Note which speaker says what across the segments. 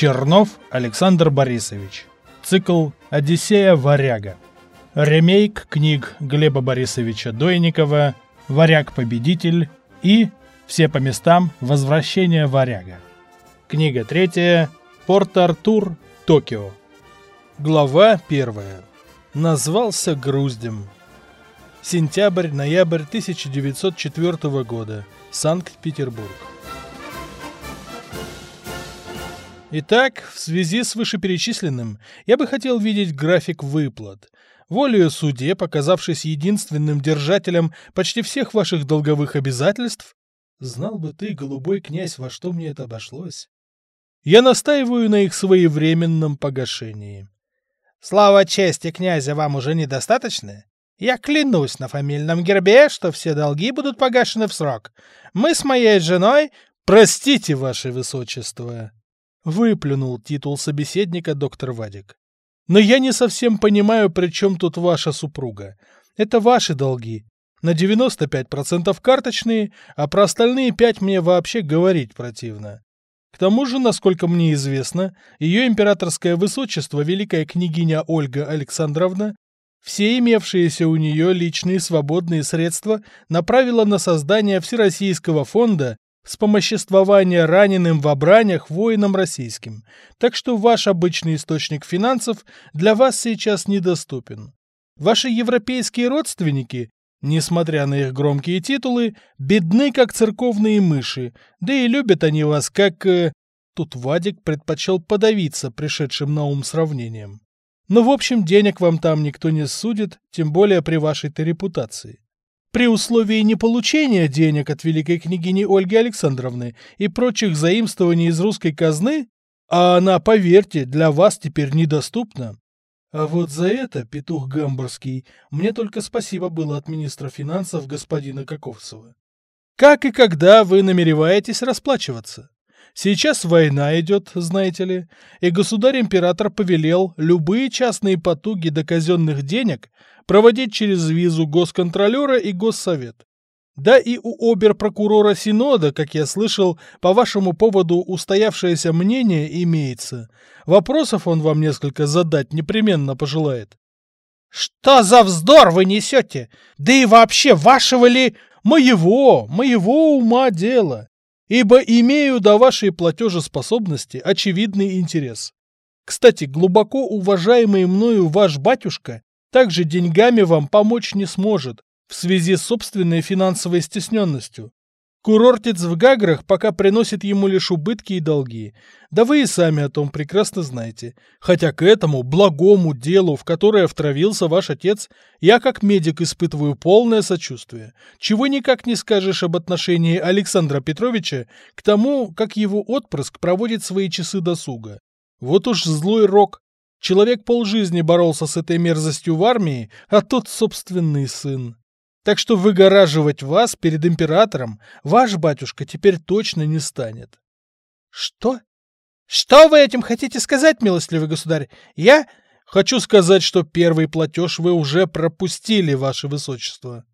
Speaker 1: Чернов Александр Борисович. Цикл «Одиссея варяга». Ремейк книг Глеба Борисовича Дойникова «Варяг-победитель» и «Все по местам. Возвращение варяга». Книга третья «Порт-Артур. Токио». Глава первая. Назвался груздем. Сентябрь-ноябрь 1904 года. Санкт-Петербург. Итак, в связи с вышеперечисленным, я бы хотел видеть график выплат. Волею суде, показавшись единственным держателем почти всех ваших долговых обязательств, знал бы ты, голубой князь, во что мне это обошлось, я настаиваю на их своевременном погашении.
Speaker 2: Слава чести князя вам уже недостаточно? Я клянусь на фамильном гербе, что все долги будут погашены в срок. Мы с моей женой...
Speaker 1: Простите, ваше высочество, Выплюнул титул собеседника доктор Вадик. Но я не совсем понимаю, при чем тут ваша супруга. Это ваши долги. На 95% карточные, а про остальные 5 мне вообще говорить противно. К тому же, насколько мне известно, ее императорское высочество, великая княгиня Ольга Александровна, все имевшиеся у нее личные свободные средства направила на создание Всероссийского фонда вспомоществования раненым в бранях воинам российским, так что ваш обычный источник финансов для вас сейчас недоступен. Ваши европейские родственники, несмотря на их громкие титулы, бедны как церковные мыши, да и любят они вас как... Э... Тут Вадик предпочел подавиться пришедшим на ум сравнением. Но в общем денег вам там никто не судит, тем более при вашей-то репутации. При условии неполучения денег от великой княгини Ольги Александровны и прочих заимствований из русской казны, а она, поверьте, для вас теперь недоступна. А вот за это, петух гамбургский, мне только спасибо было от министра финансов господина Каковцева. Как и когда вы намереваетесь расплачиваться? Сейчас война идет, знаете ли, и государь-император повелел любые частные потуги до казенных денег проводить через визу госконтролера и госсовет. Да и у обер-прокурора Синода, как я слышал, по вашему поводу устоявшееся мнение имеется. Вопросов он вам несколько задать непременно пожелает.
Speaker 2: «Что за вздор вы несете? Да и вообще, вашего ли...»
Speaker 1: «Моего, моего ума дело ибо имею до вашей платежеспособности очевидный интерес. Кстати, глубоко уважаемый мною ваш батюшка также деньгами вам помочь не сможет в связи с собственной финансовой стесненностью. Курортец в Гаграх пока приносит ему лишь убытки и долги. Да вы и сами о том прекрасно знаете. Хотя к этому благому делу, в которое втравился ваш отец, я как медик испытываю полное сочувствие. Чего никак не скажешь об отношении Александра Петровича к тому, как его отпрыск проводит свои часы досуга. Вот уж злой рок. Человек полжизни боролся с этой мерзостью в армии, а тот собственный сын. Так что выгораживать вас перед императором ваш батюшка теперь точно не станет.
Speaker 2: Что? Что вы этим хотите сказать, милостливый государь? Я
Speaker 1: хочу сказать, что первый платеж вы уже пропустили, ваше высочество.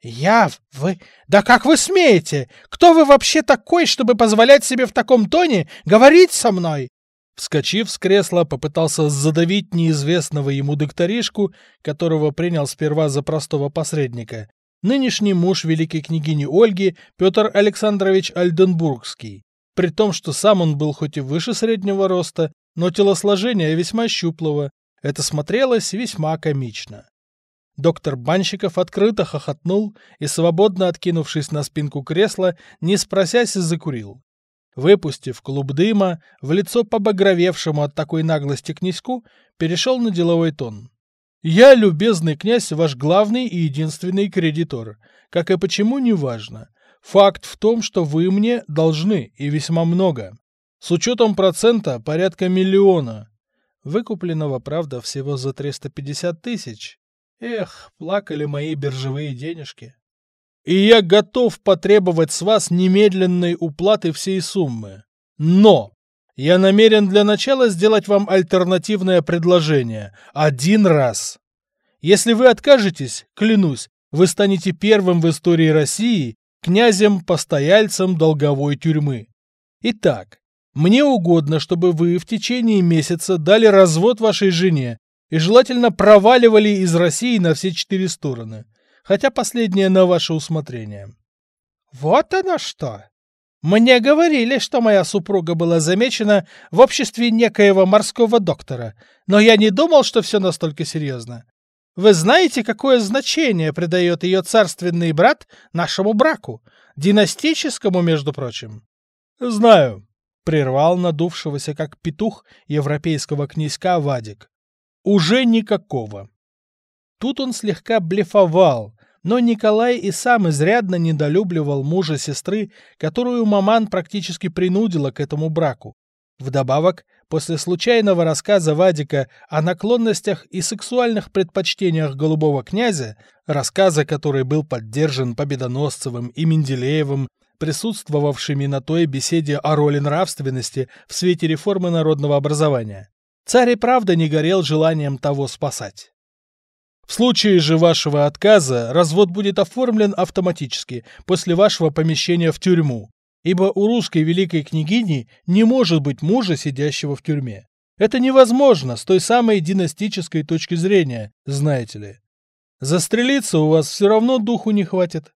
Speaker 2: Я? Вы? Да как вы смеете? Кто вы вообще такой, чтобы позволять себе в таком тоне говорить со мной?
Speaker 1: Вскочив с кресла, попытался задавить неизвестного ему докторишку, которого принял сперва за простого посредника, нынешний муж великой княгини Ольги Петр Александрович Альденбургский, при том, что сам он был хоть и выше среднего роста, но телосложение весьма щуплого, это смотрелось весьма комично. Доктор Банщиков открыто хохотнул и, свободно откинувшись на спинку кресла, не спросясь, закурил. Выпустив клуб дыма, в лицо побагровевшему от такой наглости князьку, перешел на деловой тон. «Я, любезный князь, ваш главный и единственный кредитор. Как и почему, неважно. Факт в том, что вы мне должны, и весьма много. С учетом процента порядка миллиона. Выкупленного, правда, всего за 350 тысяч. Эх, плакали мои биржевые денежки и я готов потребовать с вас немедленной уплаты всей суммы. Но я намерен для начала сделать вам альтернативное предложение. Один раз. Если вы откажетесь, клянусь, вы станете первым в истории России князем-постояльцем долговой тюрьмы. Итак, Мне угодно, чтобы вы в течение месяца дали развод вашей жене и желательно проваливали из России на все четыре стороны, хотя последнее на ваше усмотрение.
Speaker 2: Вот оно что! Мне говорили, что моя супруга была замечена в обществе некоего морского доктора, но я не думал, что все настолько серьезно. Вы знаете, какое значение придает ее царственный брат нашему браку, династическому, между прочим?
Speaker 1: Знаю, прервал надувшегося как петух европейского князька Вадик. Уже никакого. Тут он слегка блефовал, но Николай и сам изрядно недолюбливал мужа сестры, которую маман практически принудила к этому браку. Вдобавок, после случайного рассказа Вадика о наклонностях и сексуальных предпочтениях голубого князя, рассказа, который был поддержан Победоносцевым и Менделеевым, присутствовавшими на той беседе о роли нравственности в свете реформы народного образования, царь и правда не горел желанием того спасать. В случае же вашего отказа развод будет оформлен автоматически после вашего помещения в тюрьму, ибо у русской великой княгини не может быть мужа, сидящего в тюрьме. Это невозможно с той самой династической точки зрения, знаете ли. Застрелиться у вас все равно духу не хватит.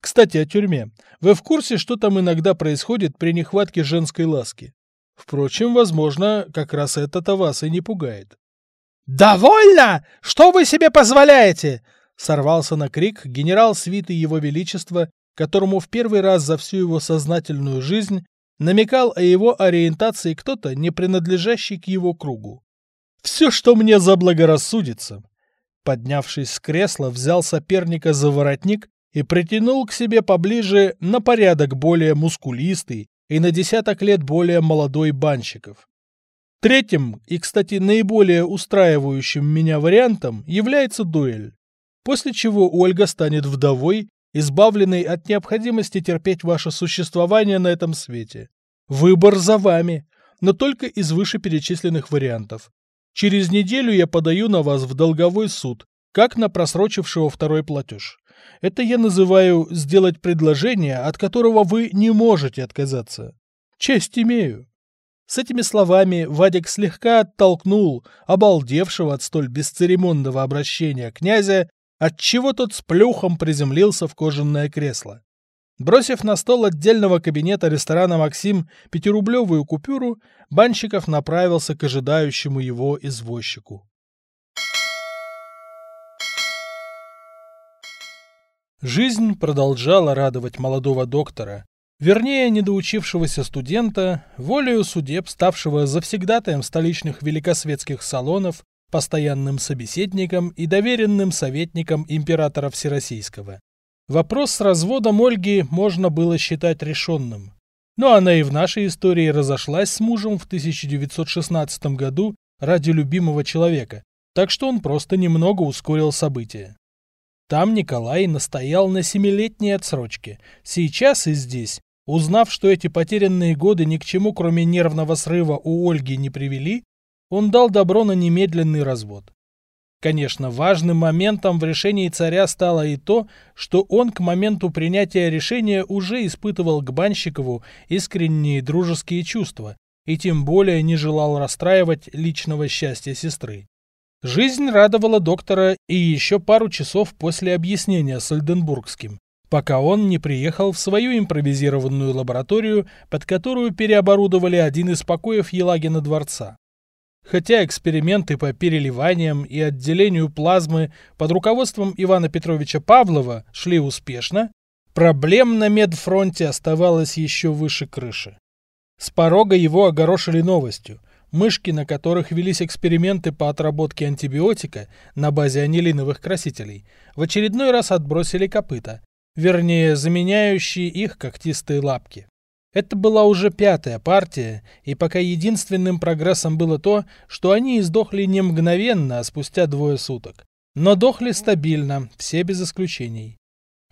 Speaker 1: Кстати, о тюрьме. Вы в курсе, что там иногда происходит при нехватке женской ласки? Впрочем, возможно, как раз это-то вас и не пугает.
Speaker 2: «Довольно! Что вы себе позволяете?» Сорвался на крик генерал свиты Его Величества, которому в первый раз за всю его сознательную жизнь намекал о его ориентации кто-то, не принадлежащий к его кругу. «Все, что мне заблагорассудится!» Поднявшись с кресла, взял соперника за воротник и притянул к себе поближе на порядок более мускулистый и на десяток лет более молодой банщиков. Третьим и, кстати, наиболее устраивающим меня вариантом является дуэль, после чего Ольга станет вдовой, избавленной от необходимости терпеть ваше существование на этом свете. Выбор за вами, но только из вышеперечисленных вариантов. Через неделю я подаю на вас в долговой суд, как на просрочившего второй платеж. Это я называю сделать предложение, от которого вы не можете отказаться. Честь имею. С этими словами Вадик слегка оттолкнул обалдевшего от столь бесцеремонного обращения князя, отчего тот с плюхом приземлился в кожаное кресло. Бросив на стол отдельного кабинета ресторана «Максим» пятирублевую купюру, Банщиков направился к ожидающему его извозчику. Жизнь продолжала радовать молодого доктора, Вернее, недоучившегося студента, волею судеб, ставшего завсегдатаем столичных великосветских салонов, постоянным собеседником и доверенным советником императора Всероссийского. Вопрос с разводом Ольги можно было считать решенным. Но она и в нашей истории разошлась с мужем в 1916 году ради любимого человека, так что он просто немного ускорил события. Там Николай настоял на семилетней отсрочке. Сейчас и здесь Узнав, что эти потерянные годы ни к чему, кроме нервного срыва, у Ольги не привели, он дал добро на немедленный развод. Конечно, важным моментом в решении царя стало и то, что он к моменту принятия решения уже испытывал к Банщикову искренние дружеские чувства и тем более не желал расстраивать личного счастья сестры. Жизнь радовала доктора и еще пару часов после объяснения с Ольденбургским пока он не приехал в свою импровизированную лабораторию, под которую переоборудовали один из покоев Елагина дворца. Хотя эксперименты по переливаниям и отделению плазмы под руководством Ивана Петровича Павлова шли успешно, проблем на медфронте оставалось еще выше крыши. С порога его огорошили новостью. Мышки, на которых велись эксперименты по отработке антибиотика на базе анилиновых красителей, в очередной раз отбросили копыта, вернее, заменяющие их когтистые лапки. Это была уже пятая партия, и пока единственным прогрессом было то, что они издохли не мгновенно, а спустя двое суток. Но дохли стабильно, все без исключений.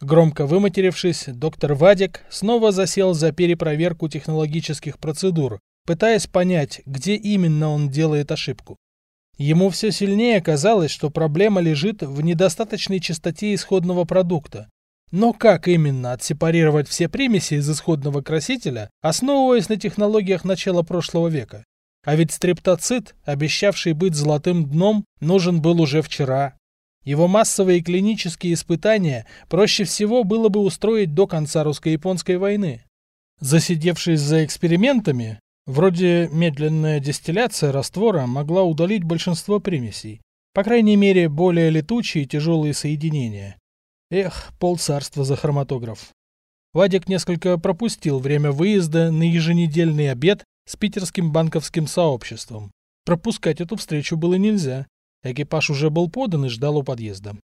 Speaker 2: Громко выматерившись, доктор Вадик снова засел за перепроверку технологических процедур, пытаясь понять, где именно он делает ошибку. Ему все сильнее казалось, что проблема лежит в недостаточной частоте исходного продукта, Но как именно отсепарировать все примеси из исходного красителя, основываясь на технологиях начала прошлого века? А ведь стрептоцит, обещавший быть золотым дном, нужен был уже вчера. Его массовые клинические испытания проще всего было бы устроить до конца русско-японской войны. Засидевшись за экспериментами, вроде медленная дистилляция раствора могла удалить большинство примесей, по крайней мере более летучие и тяжелые соединения. Эх, полцарства за хроматограф. Вадик несколько пропустил время выезда на еженедельный обед с питерским банковским сообществом. Пропускать эту встречу было нельзя. Экипаж уже был подан и ждал у подъезда.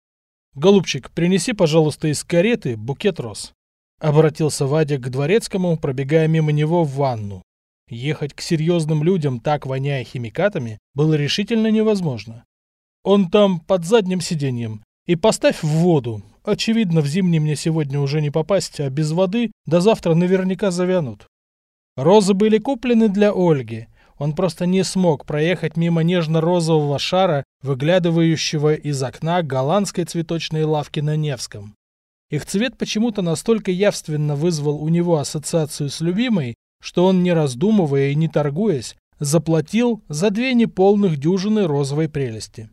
Speaker 2: «Голубчик, принеси, пожалуйста, из кареты букет роз». Обратился Вадик к дворецкому, пробегая мимо него в ванну. Ехать к серьезным людям, так воняя химикатами, было решительно невозможно. «Он там под задним сиденьем. И поставь в воду, Очевидно, в зимний мне сегодня уже не попасть, а без воды до завтра наверняка завянут. Розы были куплены для Ольги. Он просто не смог проехать мимо нежно-розового шара, выглядывающего из окна голландской цветочной лавки на Невском. Их цвет почему-то настолько явственно вызвал у него ассоциацию с любимой, что он, не раздумывая и не торгуясь, заплатил за две неполных дюжины розовой прелести.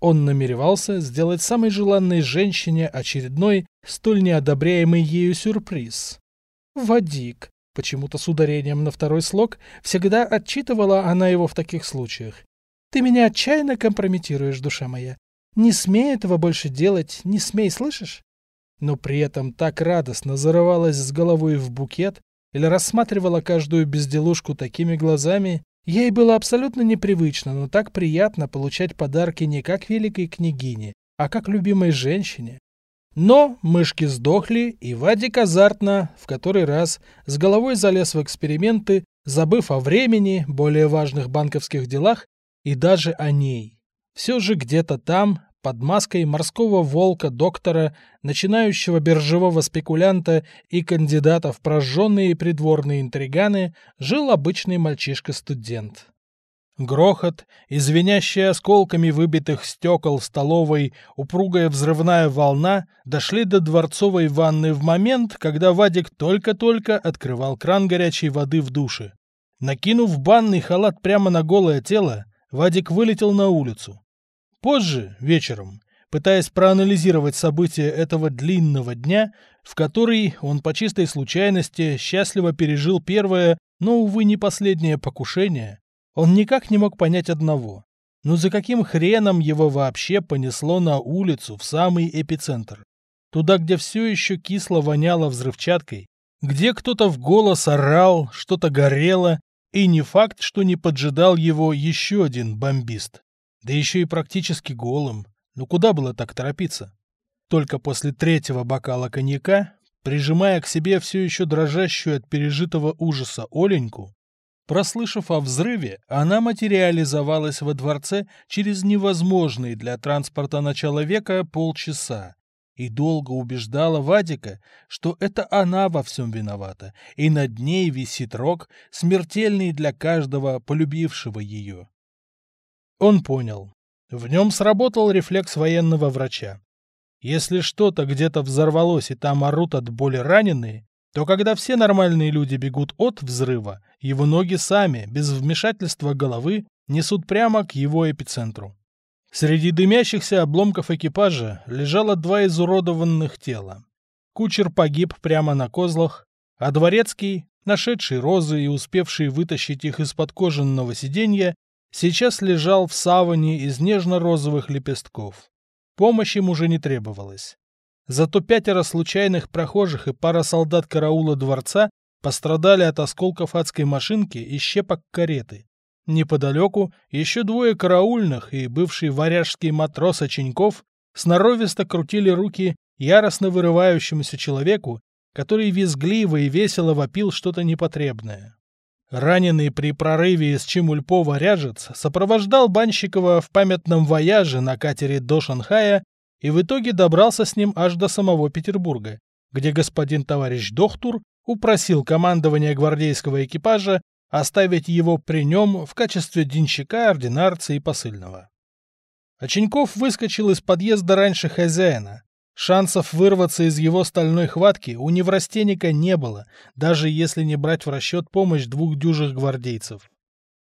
Speaker 2: Он намеревался сделать самой желанной женщине очередной, столь неодобряемый ею сюрприз. «Вадик», почему-то с ударением на второй слог, всегда отчитывала она его в таких случаях. «Ты меня отчаянно компрометируешь, душа моя. Не смей этого больше делать, не смей, слышишь?» Но при этом так радостно зарывалась с головой в букет или рассматривала каждую безделушку такими глазами, Ей было абсолютно непривычно, но так приятно получать подарки не как великой княгине, а как любимой женщине. Но мышки сдохли, и Вадик азартно, в который раз, с головой залез в эксперименты, забыв о времени, более важных банковских делах и даже о ней. Все же где-то там, под маской морского волка-доктора, начинающего биржевого спекулянта и кандидата в прожженные придворные интриганы, жил обычный мальчишка-студент. Грохот и звенящие осколками выбитых стекол в столовой упругая взрывная волна дошли до дворцовой ванны в момент, когда Вадик только-только открывал кран горячей воды в душе. Накинув банный халат прямо на голое тело, Вадик вылетел на улицу. Позже, вечером, пытаясь проанализировать события этого длинного дня, в который он по чистой случайности счастливо пережил первое, но, увы, не последнее покушение, он никак не мог понять одного. Ну за каким хреном его вообще понесло на улицу в самый эпицентр? Туда, где все еще кисло воняло взрывчаткой, где кто-то в голос орал, что-то горело, и не факт, что не поджидал его еще один бомбист. Да еще и практически голым. Ну куда было так торопиться? Только после третьего бокала коньяка, прижимая к себе все еще дрожащую от пережитого ужаса Оленьку, прослышав о взрыве, она материализовалась во дворце через невозможные для транспорта начала века полчаса и долго убеждала Вадика, что это она во всем виновата, и над ней висит рок, смертельный для каждого полюбившего ее. Он понял. В нем сработал рефлекс военного врача. Если что-то где-то взорвалось и там орут от боли раненые, то когда все нормальные люди бегут от взрыва, его ноги сами, без вмешательства головы, несут прямо к его эпицентру. Среди дымящихся обломков экипажа лежало два изуродованных тела. Кучер погиб прямо на козлах, а дворецкий, нашедший розы и успевший вытащить их из-под кожаного сиденья, сейчас лежал в саване из нежно-розовых лепестков. Помощь им уже не требовалась. Зато пятеро случайных прохожих и пара солдат караула дворца пострадали от осколков адской машинки и щепок кареты. Неподалеку еще двое караульных и бывший варяжский матрос Оченьков сноровисто крутили руки яростно вырывающемуся человеку, который визгливо и весело вопил что-то непотребное. Раненый при прорыве из Чемульпова ряжец сопровождал Банщикова в памятном вояже на катере до Шанхая и в итоге добрался с ним аж до самого Петербурга, где господин товарищ Дохтур упросил командование гвардейского экипажа оставить его при нем в качестве денщика, ординарца и посыльного. Оченьков выскочил из подъезда раньше хозяина,
Speaker 1: Шансов вырваться из его стальной хватки у неврастенника не было, даже если не брать в расчет помощь двух дюжих гвардейцев.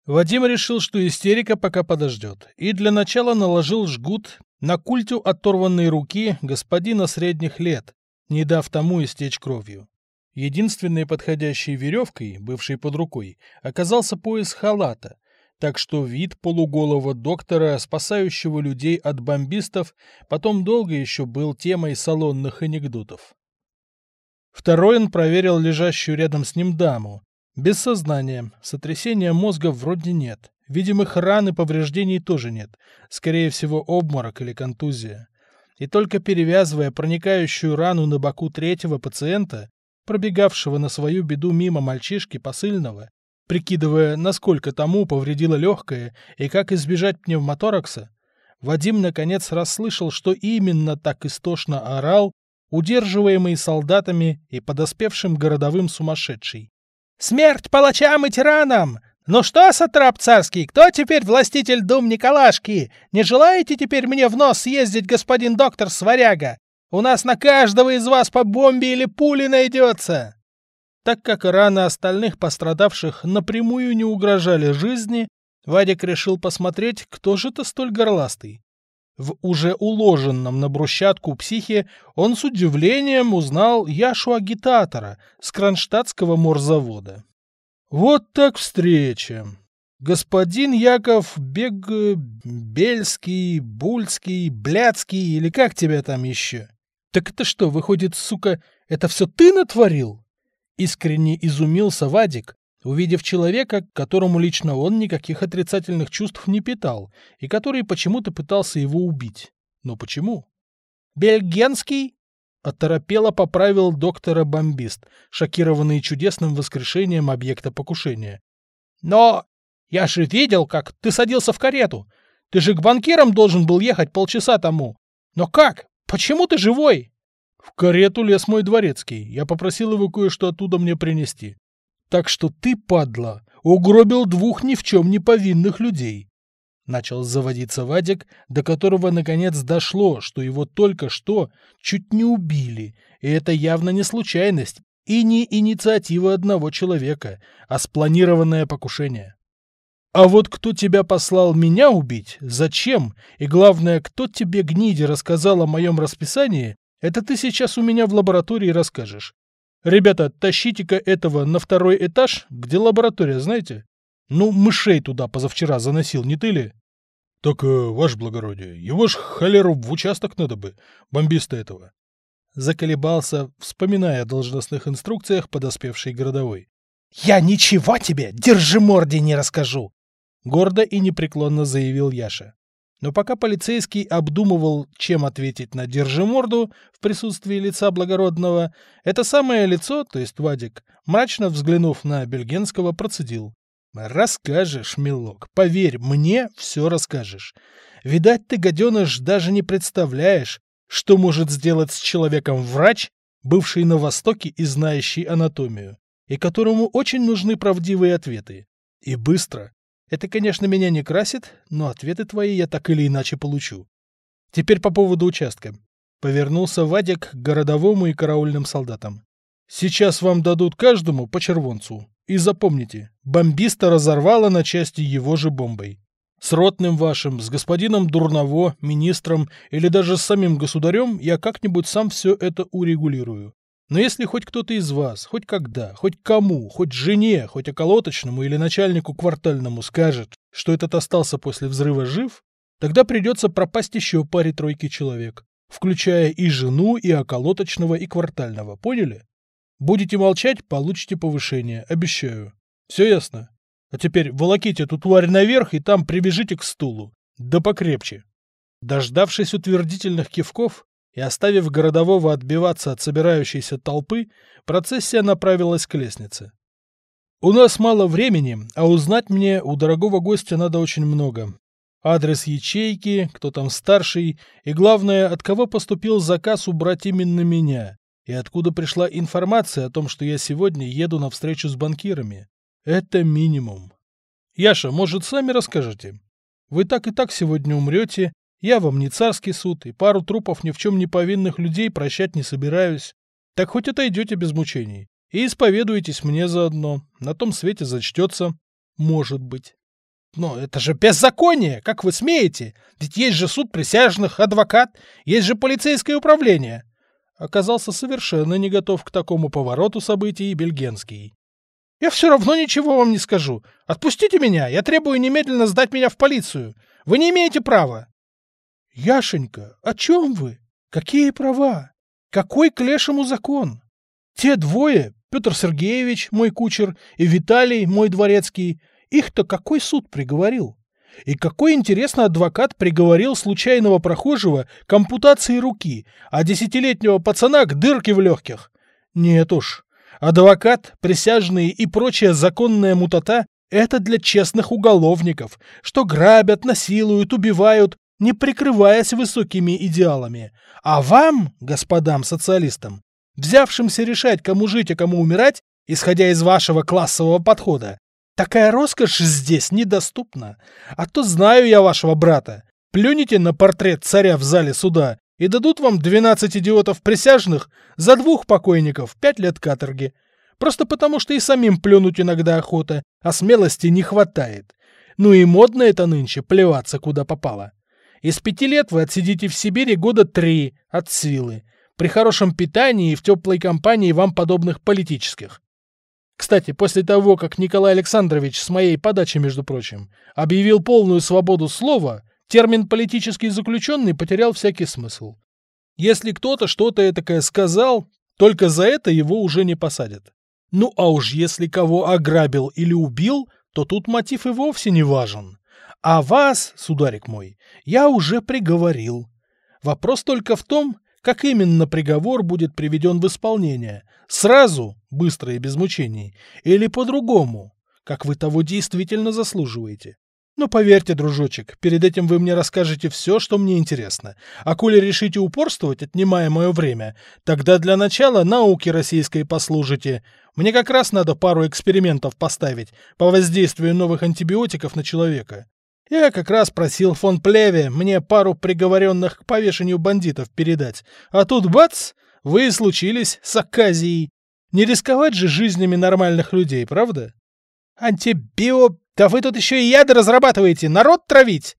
Speaker 1: Вадим решил, что истерика пока подождет, и для начала наложил жгут на культю оторванной руки господина средних лет, не дав тому истечь кровью. Единственной подходящей веревкой, бывшей под рукой, оказался пояс халата, так что вид полуголого доктора, спасающего людей от бомбистов, потом долго еще был темой салонных анекдотов. Второй он проверил лежащую рядом с ним даму. Без сознания, сотрясения мозга вроде нет. Видимых ран и повреждений тоже нет. Скорее всего, обморок или контузия. И только перевязывая проникающую рану на боку третьего пациента, пробегавшего на свою беду мимо мальчишки посыльного, прикидывая, насколько тому повредило легкое и как избежать пневмоторакса, Вадим наконец расслышал, что именно так истошно орал, удерживаемый солдатами и подоспевшим городовым сумасшедший. «Смерть палачам и тиранам! Ну что, сатрап царский, кто теперь властитель дум Николашки? Не желаете теперь мне в нос съездить, господин доктор Сваряга? У нас на каждого из вас по бомбе или пуле найдется!» Так как раны остальных пострадавших напрямую не угрожали жизни, Вадик решил посмотреть, кто же это столь горластый. В уже уложенном на брусчатку психе он с удивлением узнал Яшу-агитатора с кронштадтского морзавода. Вот так встреча. Господин Яков Бег... Бельский, Бульский, Бляцкий или как тебя там еще? Так это что, выходит, сука, это все ты натворил? Искренне изумился Вадик, увидев человека, которому лично он никаких отрицательных чувств не питал и который почему-то пытался его убить. Но почему? «Бельгенский?» — оторопело поправил доктора-бомбист, шокированный чудесным воскрешением объекта покушения. «Но я же видел, как ты садился в карету. Ты же к банкирам должен был ехать полчаса тому. Но как? Почему ты живой? В карету лез мой дворецкий. Я попросил его кое-что оттуда мне принести. Так что ты, падла, угробил двух ни в чем не повинных людей. Начал заводиться Вадик, до которого наконец дошло, что его только что чуть не убили, и это явно не случайность и не инициатива одного человека, а спланированное покушение. А вот кто тебя послал меня убить, зачем, и главное, кто тебе, гниде, рассказал о моем расписании, это ты сейчас у меня в лаборатории расскажешь. Ребята, тащите-ка этого на второй этаж, где лаборатория, знаете? Ну, мышей туда позавчера заносил, не ты ли? Так, э, ваше благородие, его ж холеру в участок надо бы, бомбиста этого. Заколебался, вспоминая о должностных инструкциях подоспевший городовой. «Я ничего тебе, держи морде, не расскажу!» Гордо и непреклонно заявил Яша. Но пока полицейский обдумывал, чем ответить на «держи морду» в присутствии лица благородного, это самое лицо, то есть Вадик, мрачно взглянув на Бельгенского, процедил. «Расскажешь, милок, поверь, мне все расскажешь. Видать, ты, гаденыш, даже не представляешь, что может сделать с человеком врач, бывший на Востоке и знающий анатомию, и которому очень нужны правдивые ответы. И быстро, это, конечно, меня не красит, но ответы твои я так или иначе получу. Теперь по поводу участка. Повернулся Вадик к городовому и караульным солдатам. Сейчас вам дадут каждому по червонцу. И запомните, бомбиста разорвало на части его же бомбой. С ротным вашим, с господином Дурново, министром или даже с самим государем я как-нибудь сам все это урегулирую. Но если хоть кто-то из вас, хоть когда, хоть кому, хоть жене, хоть околоточному или начальнику квартальному скажет, что этот остался после взрыва жив, тогда придется пропасть еще паре-тройки человек, включая и жену, и околоточного, и квартального, поняли? Будете молчать, получите повышение, обещаю. Все ясно? А теперь волоките эту тварь наверх и там прибежите к стулу. Да покрепче. Дождавшись утвердительных кивков, и оставив городового отбиваться от собирающейся толпы, процессия направилась к лестнице. «У нас мало времени, а узнать мне у дорогого гостя надо очень много. Адрес ячейки, кто там старший, и главное, от кого поступил заказ убрать именно меня, и откуда пришла информация о том, что я сегодня еду на встречу с банкирами. Это минимум. Яша, может, сами расскажете? Вы так и так сегодня умрете, Я вам не царский суд, и пару трупов ни в чем не повинных людей прощать не собираюсь. Так хоть отойдете без мучений. И исповедуетесь мне заодно. На том свете зачтется. Может быть. Но это же беззаконие! Как вы смеете? Ведь есть же суд присяжных, адвокат, есть же полицейское управление. Оказался совершенно не готов к такому повороту событий Бельгенский. Я все равно ничего вам не скажу. Отпустите меня, я требую немедленно сдать меня в полицию. Вы не имеете права. Яшенька, о чем вы? Какие права? Какой к лешему закон? Те двое, Петр Сергеевич, мой кучер, и Виталий, мой дворецкий, их-то какой суд приговорил? И какой, интересно, адвокат приговорил случайного прохожего к ампутации руки, а десятилетнего пацана к дырке в легких? Нет уж. Адвокат, присяжные и прочая законная мутата – это для честных уголовников, что грабят, насилуют, убивают, не прикрываясь высокими идеалами. А вам, господам социалистам, взявшимся решать, кому жить, а кому умирать, исходя из вашего классового подхода, такая роскошь здесь недоступна. А то знаю я вашего брата. Плюните на портрет царя в зале суда и дадут вам 12 идиотов присяжных за двух покойников пять лет каторги. Просто потому, что и самим плюнуть иногда охота, а смелости не хватает. Ну и модно это нынче, плеваться куда попало. Из пяти лет вы отсидите в Сибири года три от силы, при хорошем питании и в теплой компании вам подобных политических. Кстати, после того, как Николай Александрович с моей подачи, между прочим, объявил полную свободу слова, термин «политический заключенный» потерял всякий смысл. Если кто-то что-то этакое сказал, только за это его уже не посадят. Ну а уж если кого ограбил или убил, то тут мотив и вовсе не важен. А вас, сударик мой, я уже приговорил. Вопрос только в том, как именно приговор будет приведен в исполнение. Сразу, быстро и без мучений, или по-другому, как вы того действительно заслуживаете. Но поверьте, дружочек, перед этим вы мне расскажете все, что мне интересно. А коли решите упорствовать, отнимая мое время, тогда для начала науки российской послужите. Мне как раз надо пару экспериментов поставить по воздействию новых антибиотиков на человека. Я как раз просил фон Плеве мне пару приговоренных к повешению бандитов передать. А тут бац, вы случились с Аказией. Не рисковать же жизнями нормальных людей, правда? Антибио... Да вы тут еще и яды разрабатываете, народ травить!